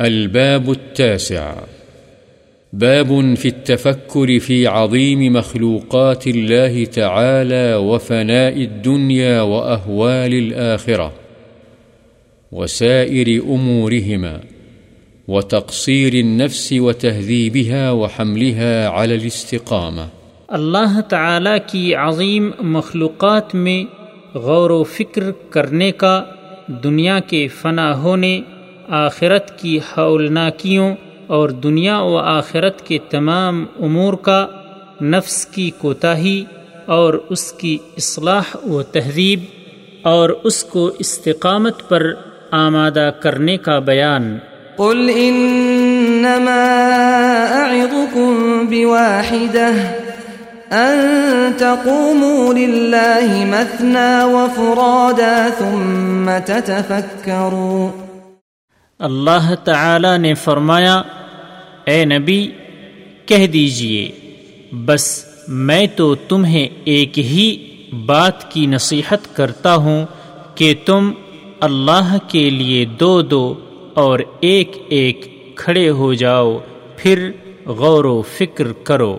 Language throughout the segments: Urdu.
الباب التاسع. باب في التفكر في عظيم مخلوقات الله تعالى وفناء الدنيا وأهوال الآخرة وسائر أمورهما وتقصير النفس وتهذيبها وحملها على الاستقامة. اللہ تعالی کی عظیم مخلوقات میں غور و فکر کرنے کا، دنیا کے فنا ہونے آخرت کی ہولناکیوں اور دنیا و آخرت کے تمام امور کا نفس کی کوتاہی اور اس کی اصلاح و تہذیب اور اس کو استقامت پر آمادہ کرنے کا بیان۔ قل انما اعظكم بواحده ان تقوموا لله مثنى وفرادا ثم تتفكروا۔ اللہ تعالی نے فرمایا، اے نبی، کہہ دیجیے، بس میں تو تمہیں ایک ہی بات کی نصیحت کرتا ہوں کہ تم اللہ کے لیے دو دو اور ایک ایک کھڑے ہو جاؤ، پھر غور و فکر کرو۔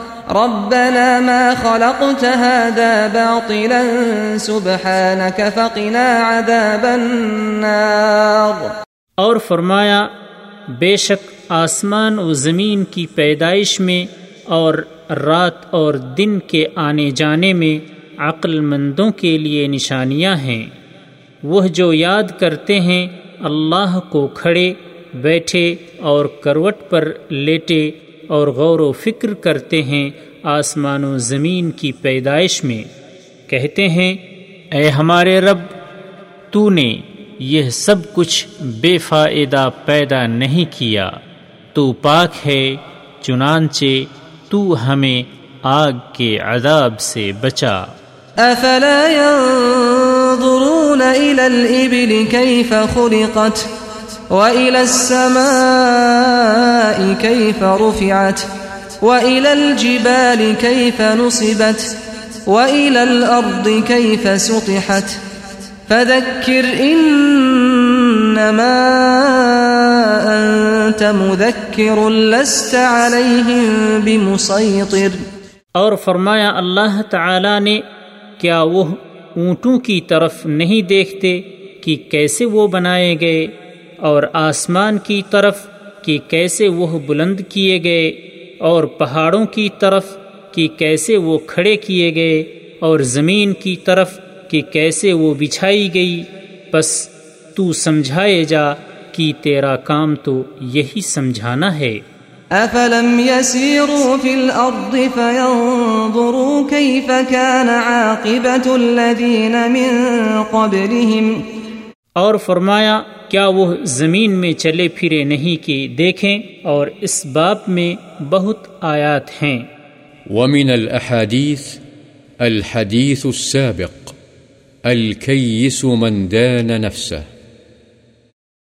ربنا ما خلقت هذا باطلا، سبحانك فقنا عذاب النار. اور فرمایا، بے شک آسمان و زمین کی پیدائش میں اور رات اور دن کے آنے جانے میں عقل مندوں کے لیے نشانیاں ہیں۔ وہ جو یاد کرتے ہیں، اللہ کو کھڑے، بیٹھے اور کروٹ پر لیٹے اور غور و فکر کرتے ہیں آسمان و زمین کی پیدائش میں۔ کہتے ہیں، اے ہمارے رب، تو نے یہ سب کچھ بے فائدہ پیدا نہیں کیا۔ تو پاک ہے، چنانچہ تو ہمیں آگ کے عذاب سے بچا۔ افلا ينظرون الى الابل كيف خلقت؟ وإلى السماء كيف رفعت وإلى الجبال كيف نصبت وإلى الأرض كيف سطحت فذكر إنما أنت مذكر لست عليهم بمسيطر اور فرمایا اللہ تعالی نے، کیا وہ اونٹوں کی طرف نہیں دیکھتے کہ کی کیسے وہ بنائے گئے؟ اور آسمان کی طرف کہ کیسے وہ بلند کیے گئے اور پہاڑوں کی طرف کہ کیسے وہ کھڑے کیے گئے اور زمین کی طرف کہ کیسے وہ بچھائی گئی۔ بس تو سمجھائے جا کہ تیرا کام تو یہی سمجھانا ہے۔ افلم يسيروا في الارض فينظروا كيف كان عاقبه الذين من قبلهم اور فرمایا، کیا وہ زمین میں چلے پھرے نہیں کہ دیکھیں اور اس باب میں بہت آیات ہیں۔ ومن الاحادیث الحدیث السابق الكيس من دان نفسه۔